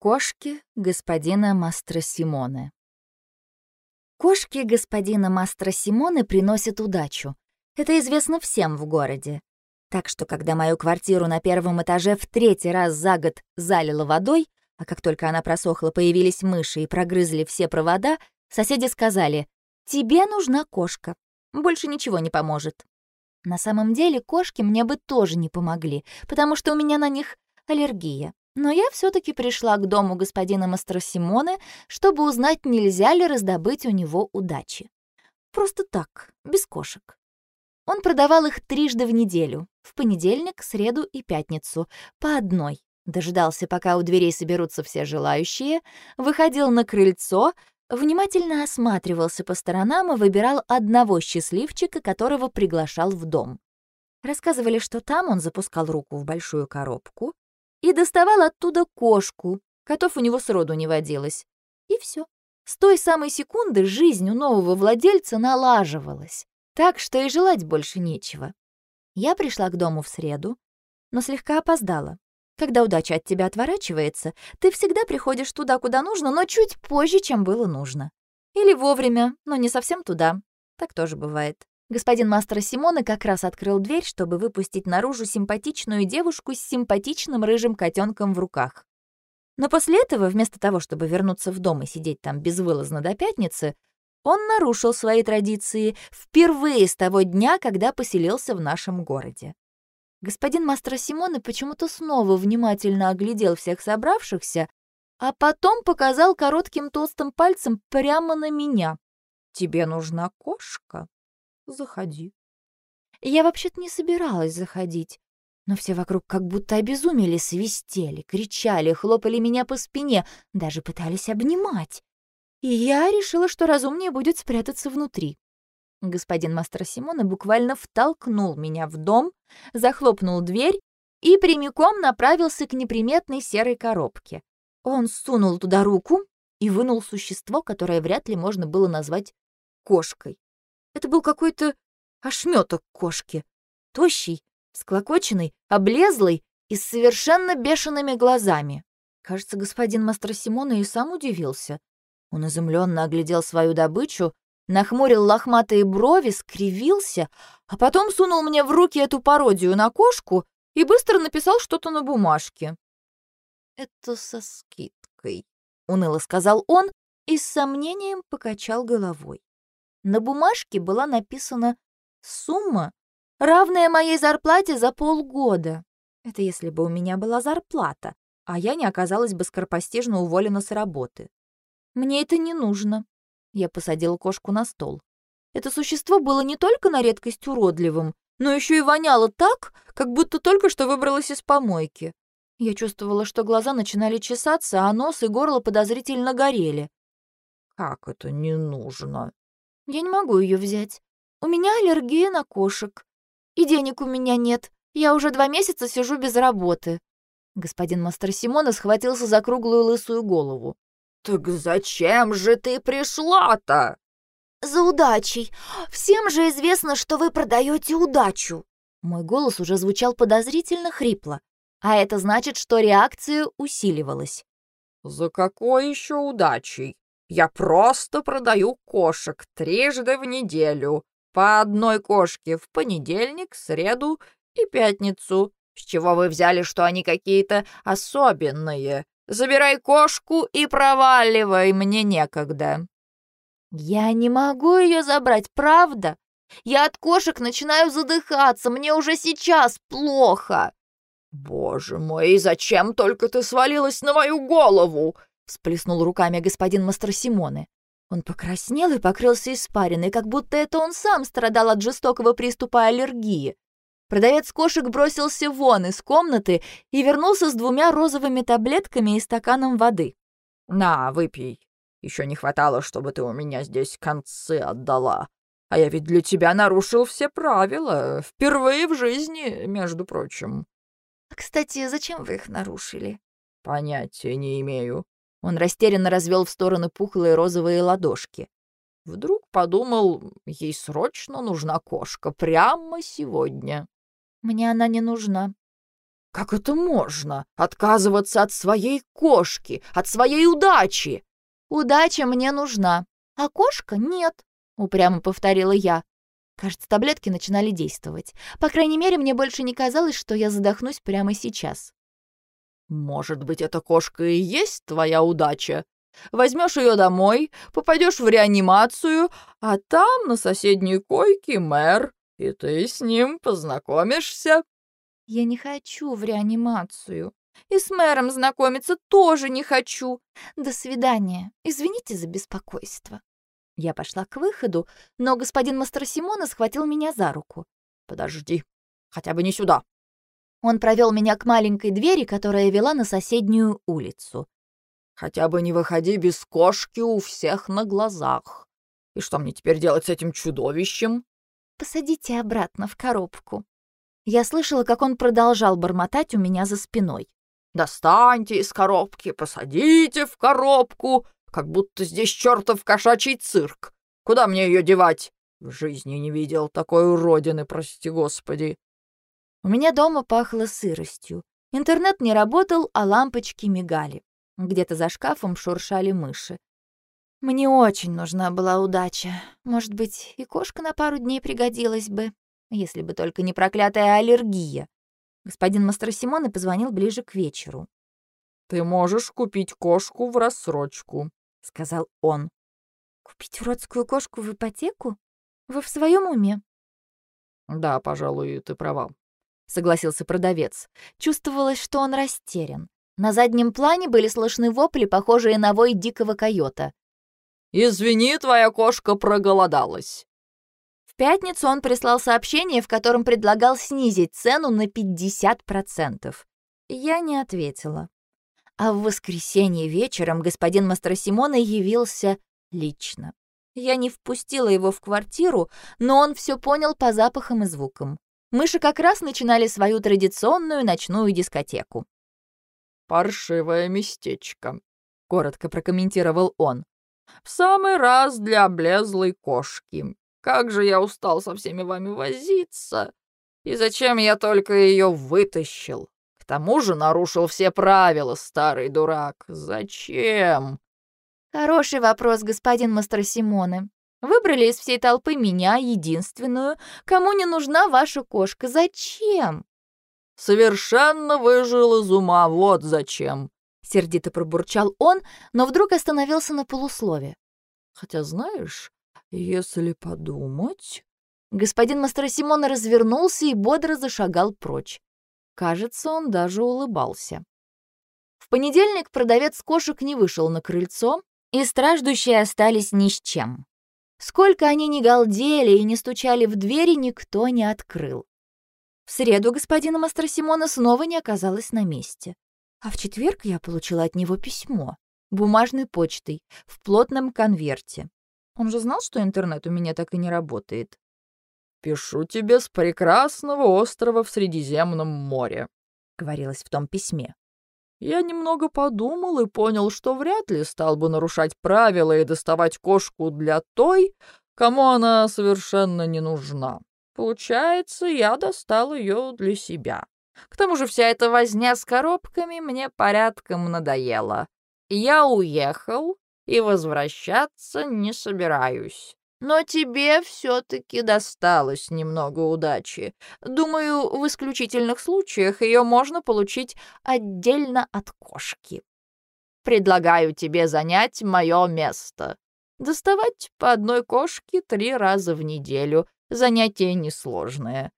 Кошки господина Мастро Симоне. Кошки господина Мастро Симоне приносят удачу. Это известно всем в городе. Так что, когда мою квартиру на первом этаже в третий раз за год залило водой, а как только она просохла, появились мыши и прогрызли все провода, соседи сказали «Тебе нужна кошка. Больше ничего не поможет». На самом деле кошки мне бы тоже не помогли, потому что у меня на них аллергия. Но я все таки пришла к дому господина Мастросимоне, чтобы узнать, нельзя ли раздобыть у него удачи. Просто так, без кошек. Он продавал их трижды в неделю, в понедельник, среду и пятницу, по одной. Дожидался, пока у дверей соберутся все желающие, выходил на крыльцо, внимательно осматривался по сторонам и выбирал одного счастливчика, которого приглашал в дом. Рассказывали, что там он запускал руку в большую коробку, и доставал оттуда кошку. Котов у него сроду не водилось. И все. С той самой секунды жизнь у нового владельца налаживалась, так что и желать больше нечего. Я пришла к дому в среду, но слегка опоздала. Когда удача от тебя отворачивается, ты всегда приходишь туда, куда нужно, но чуть позже, чем было нужно. Или вовремя, но не совсем туда. Так тоже бывает. Господин мастер Симона как раз открыл дверь, чтобы выпустить наружу симпатичную девушку с симпатичным рыжим котенком в руках. Но после этого, вместо того, чтобы вернуться в дом и сидеть там безвылазно до пятницы, он нарушил свои традиции впервые с того дня, когда поселился в нашем городе. Господин мастер Симона почему-то снова внимательно оглядел всех собравшихся, а потом показал коротким толстым пальцем прямо на меня. «Тебе нужна кошка?» Заходи». Я вообще-то не собиралась заходить, но все вокруг как будто обезумели, свистели, кричали, хлопали меня по спине, даже пытались обнимать. И я решила, что разумнее будет спрятаться внутри. Господин мастер Симона буквально втолкнул меня в дом, захлопнул дверь и прямиком направился к неприметной серой коробке. Он сунул туда руку и вынул существо, которое вряд ли можно было назвать кошкой. Это был какой-то ошметок кошки. Тощий, склокоченный, облезлый и с совершенно бешеными глазами. Кажется, господин мастер Симона и сам удивился. Он изумленно оглядел свою добычу, нахмурил лохматые брови, скривился, а потом сунул мне в руки эту пародию на кошку и быстро написал что-то на бумажке. «Это со скидкой», — уныло сказал он и с сомнением покачал головой. На бумажке была написана сумма, равная моей зарплате за полгода. Это если бы у меня была зарплата, а я не оказалась бы скоропостижно уволена с работы. Мне это не нужно. Я посадила кошку на стол. Это существо было не только на редкость уродливым, но еще и воняло так, как будто только что выбралось из помойки. Я чувствовала, что глаза начинали чесаться, а нос и горло подозрительно горели. «Как это не нужно?» Я не могу ее взять. У меня аллергия на кошек. И денег у меня нет. Я уже два месяца сижу без работы». Господин мастер Симона схватился за круглую лысую голову. «Так зачем же ты пришла-то?» «За удачей. Всем же известно, что вы продаете удачу». Мой голос уже звучал подозрительно хрипло, а это значит, что реакция усиливалась. «За какой еще удачей?» Я просто продаю кошек трижды в неделю, по одной кошке в понедельник, среду и пятницу. С чего вы взяли, что они какие-то особенные? Забирай кошку и проваливай, мне некогда». «Я не могу ее забрать, правда? Я от кошек начинаю задыхаться, мне уже сейчас плохо». «Боже мой, и зачем только ты свалилась на мою голову?» Всплеснул руками господин мастер Симоне. Он покраснел и покрылся испариной, как будто это он сам страдал от жестокого приступа аллергии. Продавец кошек бросился вон из комнаты и вернулся с двумя розовыми таблетками и стаканом воды. «На, выпей. Еще не хватало, чтобы ты у меня здесь концы отдала. А я ведь для тебя нарушил все правила. Впервые в жизни, между прочим». «Кстати, зачем вы их нарушили?» «Понятия не имею. Он растерянно развел в стороны пухлые розовые ладошки. Вдруг подумал, ей срочно нужна кошка прямо сегодня. Мне она не нужна. Как это можно? Отказываться от своей кошки, от своей удачи? Удача мне нужна, а кошка нет, упрямо повторила я. Кажется, таблетки начинали действовать. По крайней мере, мне больше не казалось, что я задохнусь прямо сейчас. Может быть, эта кошка и есть твоя удача? Возьмешь ее домой, попадешь в реанимацию, а там на соседней койке мэр, и ты с ним познакомишься. Я не хочу в реанимацию. И с мэром знакомиться тоже не хочу. До свидания. Извините за беспокойство. Я пошла к выходу, но господин мастер Симона схватил меня за руку. «Подожди, хотя бы не сюда». Он провел меня к маленькой двери, которая вела на соседнюю улицу. «Хотя бы не выходи без кошки у всех на глазах. И что мне теперь делать с этим чудовищем?» «Посадите обратно в коробку». Я слышала, как он продолжал бормотать у меня за спиной. «Достаньте из коробки, посадите в коробку, как будто здесь чертов кошачий цирк. Куда мне ее девать? В жизни не видел такой уродины, прости господи. У меня дома пахло сыростью. Интернет не работал, а лампочки мигали. Где-то за шкафом шуршали мыши. Мне очень нужна была удача. Может быть, и кошка на пару дней пригодилась бы, если бы только не проклятая аллергия. Господин Мастер Симон позвонил ближе к вечеру. «Ты можешь купить кошку в рассрочку», — сказал он. «Купить уродскую кошку в ипотеку? Вы в своем уме?» «Да, пожалуй, ты права», — согласился продавец. Чувствовалось, что он растерян. На заднем плане были слышны вопли, похожие на вой дикого койота. «Извини, твоя кошка проголодалась». В пятницу он прислал сообщение, в котором предлагал снизить цену на 50%. Я не ответила. А в воскресенье вечером господин Мастросимона явился лично. Я не впустила его в квартиру, но он все понял по запахам и звукам. Мыши как раз начинали свою традиционную ночную дискотеку. «Паршивое местечко», — коротко прокомментировал он. «В самый раз для облезлой кошки. Как же я устал со всеми вами возиться. И зачем я только ее вытащил? тому же нарушил все правила, старый дурак. Зачем?» «Хороший вопрос, господин мастер Симоне. Выбрали из всей толпы меня, единственную. Кому не нужна ваша кошка? Зачем?» «Совершенно выжил из ума, вот зачем!» Сердито пробурчал он, но вдруг остановился на полуслове. «Хотя, знаешь, если подумать...» Господин мастер Симона развернулся и бодро зашагал прочь. Кажется, он даже улыбался. В понедельник продавец кошек не вышел на крыльцо, и страждущие остались ни с чем. Сколько они ни галдели и не стучали в двери, никто не открыл. В среду господина мастер Симона снова не оказалось на месте. А в четверг я получила от него письмо, бумажной почтой, в плотном конверте. Он же знал, что интернет у меня так и не работает. «Пишу тебе с прекрасного острова в Средиземном море», — говорилось в том письме. «Я немного подумал и понял, что вряд ли стал бы нарушать правила и доставать кошку для той, кому она совершенно не нужна. Получается, я достал ее для себя. К тому же вся эта возня с коробками мне порядком надоела. Я уехал и возвращаться не собираюсь. Но тебе все-таки досталось немного удачи. Думаю, в исключительных случаях ее можно получить отдельно от кошки. Предлагаю тебе занять мое место. Доставать по одной кошке три раза в неделю. Занятие несложное.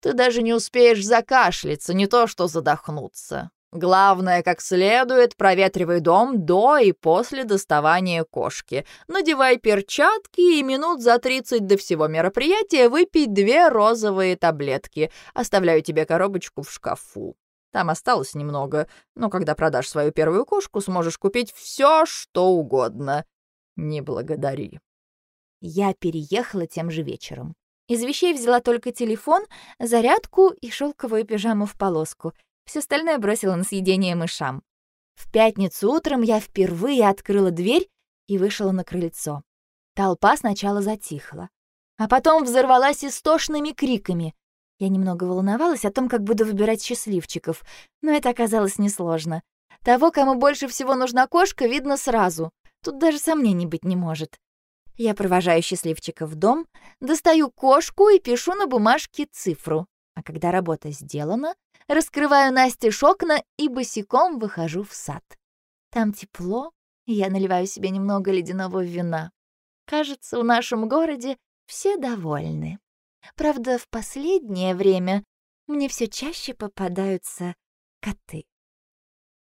Ты даже не успеешь закашляться, не то что задохнуться. Главное, как следует, проветривай дом до и после доставания кошки. Надевай перчатки и минут за 30 до всего мероприятия выпей две розовые таблетки. Оставляю тебе коробочку в шкафу. Там осталось немного, но когда продашь свою первую кошку, сможешь купить все, что угодно. Не благодари. Я переехала тем же вечером. Из вещей взяла только телефон, зарядку и шелковую пижаму в полоску — все остальное бросила на съедение мышам. В пятницу утром я впервые открыла дверь и вышла на крыльцо. Толпа сначала затихла, а потом взорвалась истошными криками. Я немного волновалась о том, как буду выбирать счастливчиков, но это оказалось несложно. Того, кому больше всего нужна кошка, видно сразу. Тут даже сомнений быть не может. Я провожаю счастливчика в дом, достаю кошку и пишу на бумажке цифру. А когда работа сделана, раскрываю Насте окна и босиком выхожу в сад. Там тепло, и я наливаю себе немного ледяного вина. Кажется, в нашем городе все довольны. Правда, в последнее время мне все чаще попадаются коты.